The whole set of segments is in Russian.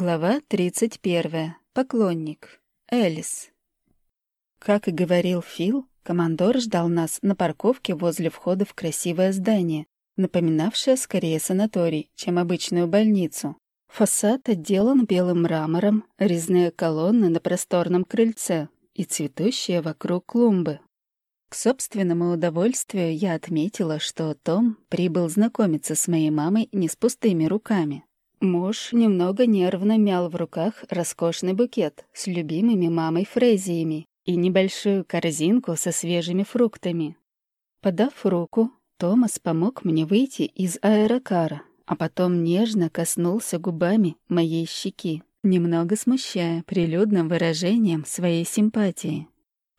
Глава 31. Поклонник. Элис. Как и говорил Фил, командор ждал нас на парковке возле входа в красивое здание, напоминавшее скорее санаторий, чем обычную больницу. Фасад отделан белым мрамором, резные колонны на просторном крыльце и цветущие вокруг клумбы. К собственному удовольствию я отметила, что Том прибыл знакомиться с моей мамой не с пустыми руками. Муж немного нервно мял в руках роскошный букет с любимыми мамой фрезиями и небольшую корзинку со свежими фруктами. Подав руку, Томас помог мне выйти из аэрокара, а потом нежно коснулся губами моей щеки, немного смущая прилюдным выражением своей симпатии.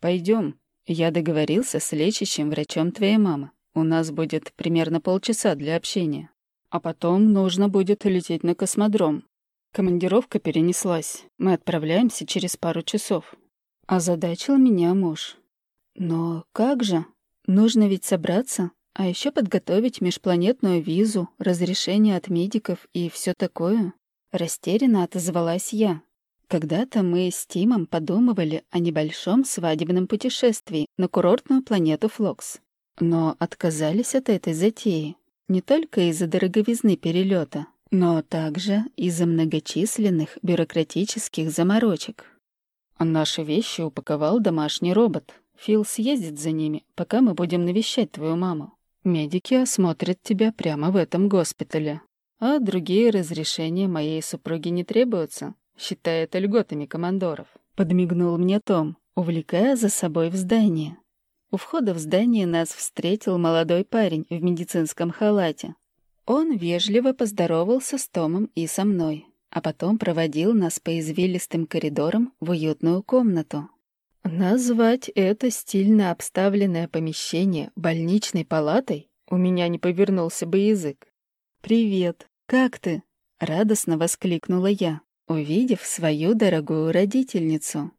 «Пойдем, я договорился с лечащим врачом твоей мамы. У нас будет примерно полчаса для общения». А потом нужно будет лететь на космодром. Командировка перенеслась. Мы отправляемся через пару часов. Озадачил меня муж. Но как же? Нужно ведь собраться, а еще подготовить межпланетную визу, разрешение от медиков и все такое. Растерянно отозвалась я. Когда-то мы с Тимом подумывали о небольшом свадебном путешествии на курортную планету Флокс. Но отказались от этой затеи. Не только из-за дороговизны перелета, но также из-за многочисленных бюрократических заморочек. Наши вещи упаковал домашний робот. Фил съездит за ними, пока мы будем навещать твою маму. Медики осмотрят тебя прямо в этом госпитале. А другие разрешения моей супруги не требуются, считая это льготами командоров. Подмигнул мне Том, увлекая за собой в здание. У входа в здание нас встретил молодой парень в медицинском халате. Он вежливо поздоровался с Томом и со мной, а потом проводил нас по извилистым коридорам в уютную комнату. Назвать это стильно обставленное помещение больничной палатой у меня не повернулся бы язык. «Привет, как ты?» — радостно воскликнула я, увидев свою дорогую родительницу.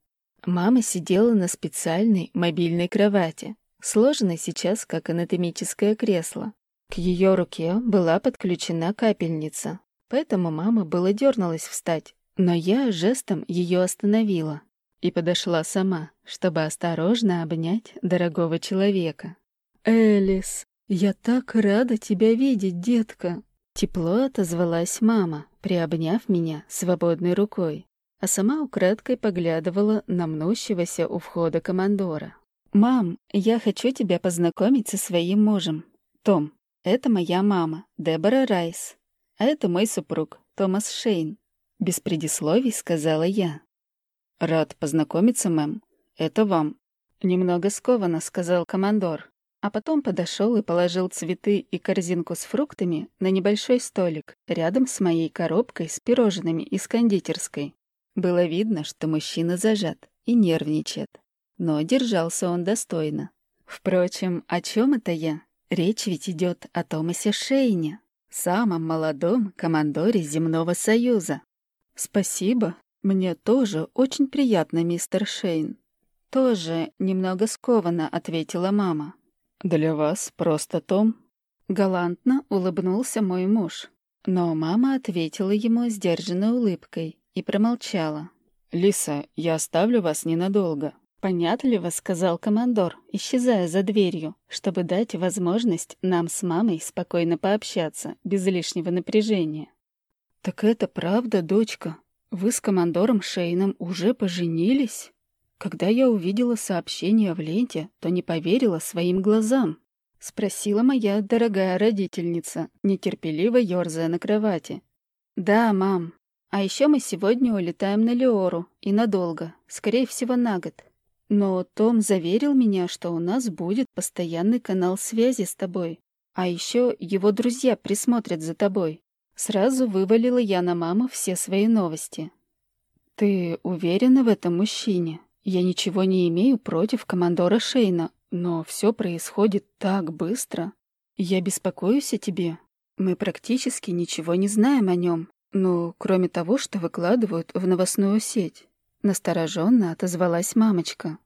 Мама сидела на специальной мобильной кровати, сложенной сейчас как анатомическое кресло. К ее руке была подключена капельница, поэтому мама было дернулась встать, но я жестом ее остановила и подошла сама, чтобы осторожно обнять дорогого человека. «Элис, я так рада тебя видеть, детка!» Тепло отозвалась мама, приобняв меня свободной рукой а сама украдкой поглядывала на мнущегося у входа командора. «Мам, я хочу тебя познакомить со своим мужем. Том, это моя мама, Дебора Райс. А это мой супруг, Томас Шейн», — без предисловий сказала я. «Рад познакомиться, мэм. Это вам». Немного скованно сказал командор, а потом подошел и положил цветы и корзинку с фруктами на небольшой столик рядом с моей коробкой с пирожными из кондитерской. Было видно, что мужчина зажат и нервничает, но держался он достойно. Впрочем, о чем это я? Речь ведь идет о Томасе Шейне, самом молодом командоре Земного Союза. Спасибо, мне тоже очень приятно, мистер Шейн. Тоже немного скованно ответила мама. Для вас просто Том. Галантно улыбнулся мой муж. Но мама ответила ему сдержанной улыбкой и промолчала. «Лиса, я оставлю вас ненадолго», — понятливо сказал командор, исчезая за дверью, чтобы дать возможность нам с мамой спокойно пообщаться, без лишнего напряжения. «Так это правда, дочка? Вы с командором Шейном уже поженились?» Когда я увидела сообщение в ленте, то не поверила своим глазам. Спросила моя дорогая родительница, нетерпеливо ерзая на кровати. «Да, мам, а еще мы сегодня улетаем на Леору, и надолго, скорее всего, на год. Но Том заверил меня, что у нас будет постоянный канал связи с тобой. А еще его друзья присмотрят за тобой. Сразу вывалила я на маму все свои новости. «Ты уверена в этом мужчине? Я ничего не имею против командора Шейна, но все происходит так быстро. Я беспокоюсь о тебе. Мы практически ничего не знаем о нем. Ну, кроме того, что выкладывают в новостную сеть. Настороженно отозвалась мамочка.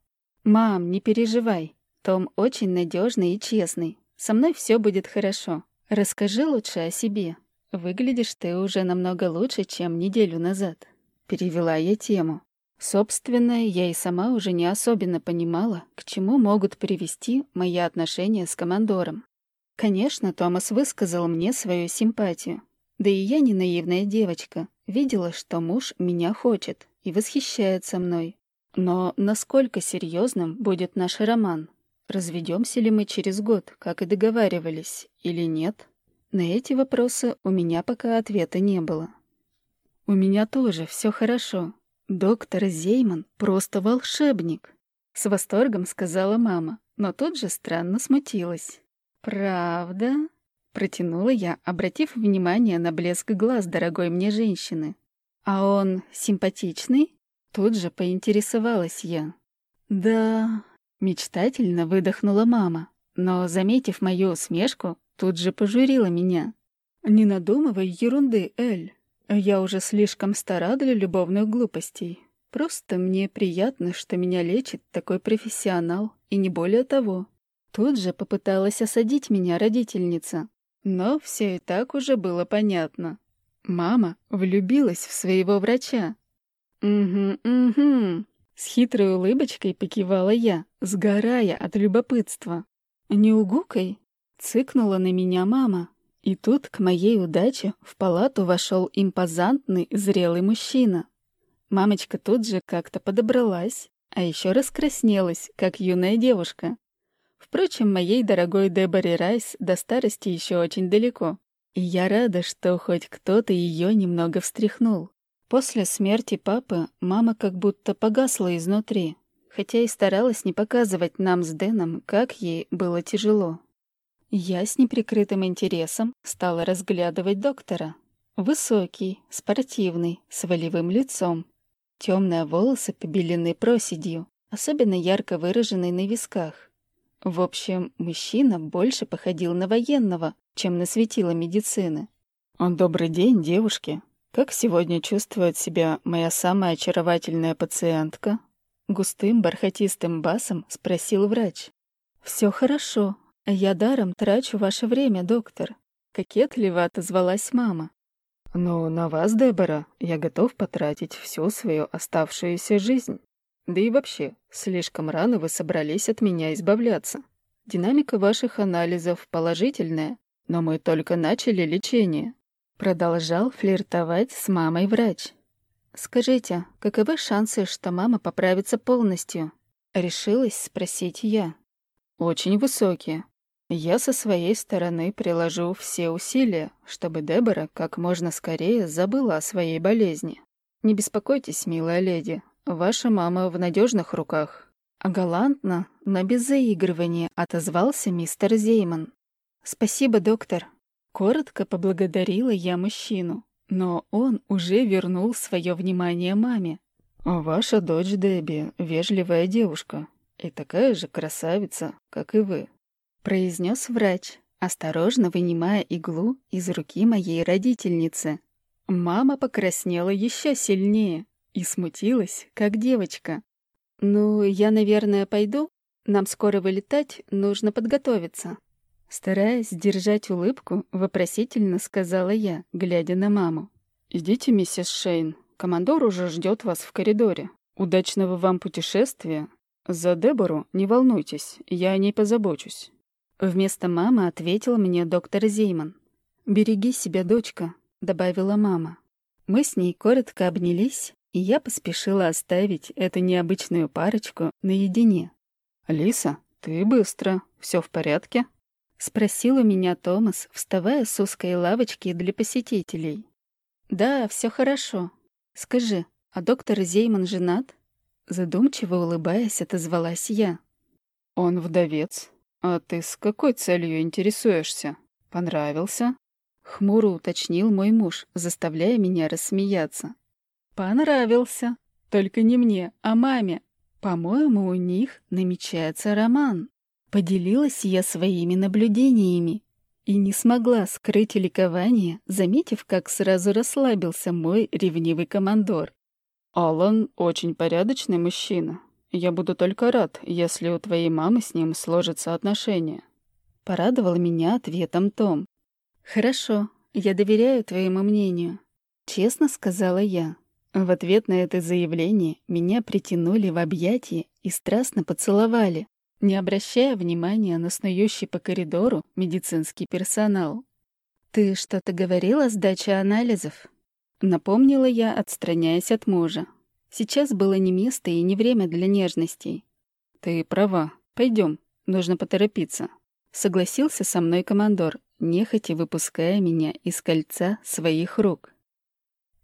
«Мам, не переживай. Том очень надежный и честный. Со мной все будет хорошо. Расскажи лучше о себе». выглядишь ты уже намного лучше, чем неделю назад. Перевела я тему. Собственно, я и сама уже не особенно понимала, к чему могут привести мои отношения с командором. Конечно, Томас высказал мне свою симпатию. Да и я не наивная девочка, видела, что муж меня хочет и восхищается мной. Но насколько серьезным будет наш роман? Разведемся ли мы через год, как и договаривались, или нет? На эти вопросы у меня пока ответа не было. «У меня тоже все хорошо. Доктор Зейман просто волшебник», — с восторгом сказала мама, но тут же странно смутилась. «Правда?» — протянула я, обратив внимание на блеск глаз дорогой мне женщины. «А он симпатичный?» Тут же поинтересовалась я. «Да...» — мечтательно выдохнула мама, но, заметив мою усмешку, тут же пожурила меня. «Не надумывай ерунды, Эль. Я уже слишком стара для любовных глупостей. Просто мне приятно, что меня лечит такой профессионал, и не более того. Тут же попыталась осадить меня родительница. Но все и так уже было понятно. Мама влюбилась в своего врача. «Угу, угу», — с хитрой улыбочкой покивала я, сгорая от любопытства. «Не угукай», — цыкнула на меня мама. И тут, к моей удаче, в палату вошел импозантный, зрелый мужчина. Мамочка тут же как-то подобралась, а еще раскраснелась, как юная девушка. Впрочем, моей дорогой Деборе Райс до старости еще очень далеко. И я рада, что хоть кто-то ее немного встряхнул. После смерти папы мама как будто погасла изнутри, хотя и старалась не показывать нам с Дэном, как ей было тяжело. Я с неприкрытым интересом стала разглядывать доктора. Высокий, спортивный, с волевым лицом. Темные волосы побелены проседью, особенно ярко выраженные на висках. В общем, мужчина больше походил на военного, чем на светило медицины. «Он добрый день, девушки. Как сегодня чувствует себя моя самая очаровательная пациентка?» Густым бархатистым басом спросил врач. «Все хорошо», «Я даром трачу ваше время, доктор», — кокетливо отозвалась мама. «Но на вас, Дебора, я готов потратить всю свою оставшуюся жизнь. Да и вообще, слишком рано вы собрались от меня избавляться. Динамика ваших анализов положительная, но мы только начали лечение». Продолжал флиртовать с мамой врач. «Скажите, каковы шансы, что мама поправится полностью?» Решилась спросить я. «Очень высокие. Я со своей стороны приложу все усилия, чтобы Дебора как можно скорее забыла о своей болезни. Не беспокойтесь, милая леди, ваша мама в надежных руках. Галантно, но без заигрывания, отозвался мистер Зейман. «Спасибо, доктор». Коротко поблагодарила я мужчину, но он уже вернул свое внимание маме. «Ваша дочь Дебби — вежливая девушка и такая же красавица, как и вы произнес врач, осторожно вынимая иглу из руки моей родительницы. Мама покраснела еще сильнее и смутилась, как девочка. «Ну, я, наверное, пойду. Нам скоро вылетать, нужно подготовиться». Стараясь держать улыбку, вопросительно сказала я, глядя на маму. «Идите, миссис Шейн. Командор уже ждет вас в коридоре. Удачного вам путешествия. За Дебору не волнуйтесь, я о ней позабочусь». Вместо мамы ответил мне доктор Зейман. «Береги себя, дочка», — добавила мама. Мы с ней коротко обнялись, и я поспешила оставить эту необычную парочку наедине. «Лиса, ты быстро. Все в порядке?» — спросил у меня Томас, вставая с узкой лавочки для посетителей. «Да, все хорошо. Скажи, а доктор Зейман женат?» Задумчиво улыбаясь, отозвалась я. «Он вдовец», «А ты с какой целью интересуешься? Понравился?» Хмуро уточнил мой муж, заставляя меня рассмеяться. «Понравился. Только не мне, а маме. По-моему, у них намечается роман». Поделилась я своими наблюдениями и не смогла скрыть ликование, заметив, как сразу расслабился мой ревнивый командор. «Алан очень порядочный мужчина. Я буду только рад, если у твоей мамы с ним сложатся отношения». Порадовал меня ответом Том. «Хорошо, я доверяю твоему мнению», — честно сказала я. В ответ на это заявление меня притянули в объятия и страстно поцеловали, не обращая внимания на снующий по коридору медицинский персонал. «Ты что-то говорила с дачи анализов?» Напомнила я, отстраняясь от мужа. Сейчас было не место и не время для нежностей. «Ты права. Пойдем. Нужно поторопиться», — согласился со мной командор, нехотя выпуская меня из кольца своих рук.